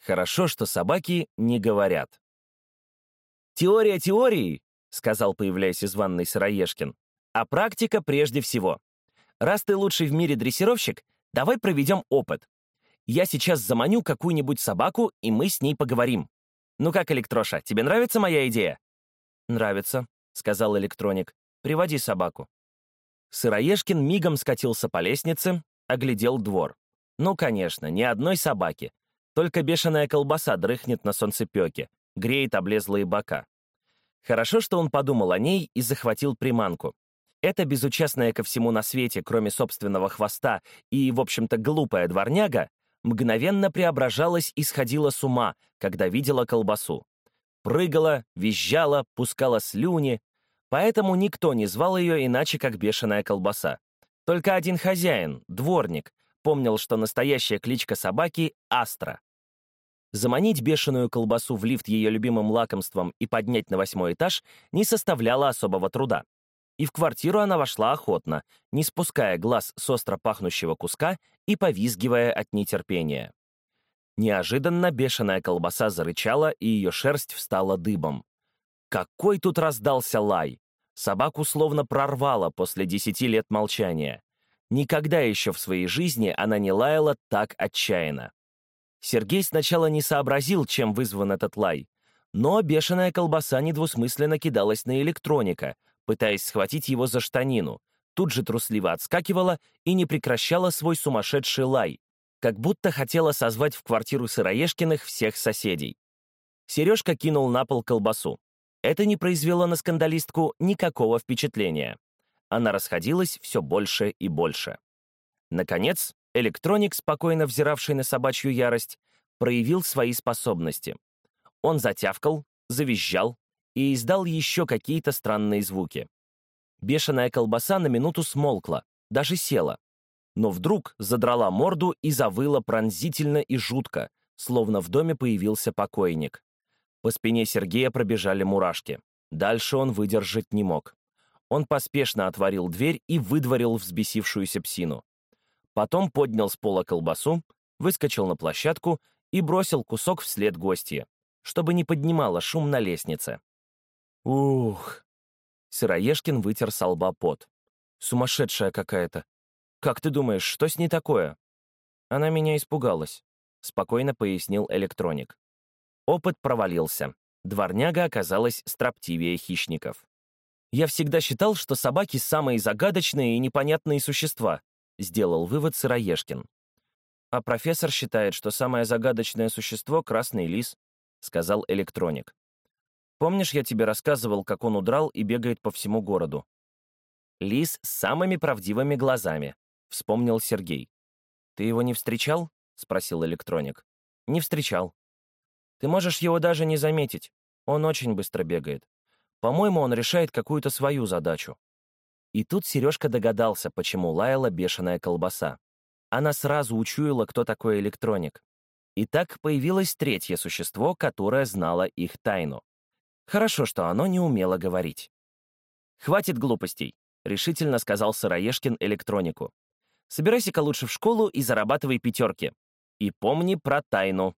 Хорошо, что собаки не говорят. «Теория теории», — сказал, появляясь из ванной Сыроежкин, «а практика прежде всего. Раз ты лучший в мире дрессировщик, давай проведем опыт. Я сейчас заманю какую-нибудь собаку, и мы с ней поговорим. Ну как, Электроша, тебе нравится моя идея?» «Нравится», — сказал электроник. «Приводи собаку». Сыроежкин мигом скатился по лестнице, оглядел двор. Ну, конечно, ни одной собаки. Только бешеная колбаса дрыхнет на солнцепеке, греет облезлые бока. Хорошо, что он подумал о ней и захватил приманку. Эта безучастная ко всему на свете, кроме собственного хвоста, и, в общем-то, глупая дворняга, мгновенно преображалась и сходила с ума, когда видела колбасу. Прыгала, визжала, пускала слюни, поэтому никто не звал ее иначе, как бешеная колбаса. Только один хозяин, дворник, помнил, что настоящая кличка собаки — Астра. Заманить бешеную колбасу в лифт ее любимым лакомством и поднять на восьмой этаж не составляло особого труда. И в квартиру она вошла охотно, не спуская глаз с остро пахнущего куска и повизгивая от нетерпения. Неожиданно бешеная колбаса зарычала, и ее шерсть встала дыбом. Какой тут раздался лай! Собаку словно прорвало после десяти лет молчания. Никогда еще в своей жизни она не лаяла так отчаянно. Сергей сначала не сообразил, чем вызван этот лай, но бешеная колбаса недвусмысленно кидалась на электроника, пытаясь схватить его за штанину, тут же трусливо отскакивала и не прекращала свой сумасшедший лай, как будто хотела созвать в квартиру Сыроежкиных всех соседей. Сережка кинул на пол колбасу. Это не произвело на скандалистку никакого впечатления. Она расходилась все больше и больше. Наконец, электроник, спокойно взиравший на собачью ярость, проявил свои способности. Он затявкал, завизжал и издал еще какие-то странные звуки. Бешеная колбаса на минуту смолкла, даже села. Но вдруг задрала морду и завыла пронзительно и жутко, словно в доме появился покойник. По спине Сергея пробежали мурашки. Дальше он выдержать не мог. Он поспешно отворил дверь и выдворил взбесившуюся псину. Потом поднял с пола колбасу, выскочил на площадку и бросил кусок вслед гостье, чтобы не поднимала шум на лестнице. Ух! Сыроежкин вытер со лба пот. Сумасшедшая какая-то. Как ты думаешь, что с ней такое? Она меня испугалась, спокойно пояснил электроник. Опыт провалился. Дворняга оказалась строптивее хищников. Я всегда считал, что собаки — самые загадочные и непонятные существа, сделал вывод Сыроежкин. А профессор считает, что самое загадочное существо — красный лис, сказал электроник. Помнишь, я тебе рассказывал, как он удрал и бегает по всему городу? Лис с самыми правдивыми глазами, вспомнил Сергей. Ты его не встречал? спросил электроник. Не встречал. Ты можешь его даже не заметить. Он очень быстро бегает. По-моему, он решает какую-то свою задачу. И тут Сережка догадался, почему лаяла бешеная колбаса. Она сразу учуяла, кто такой электроник. И так появилось третье существо, которое знало их тайну. Хорошо, что оно не умело говорить. «Хватит глупостей», — решительно сказал Сыроежкин электронику. «Собирайся-ка лучше в школу и зарабатывай пятерки. И помни про тайну».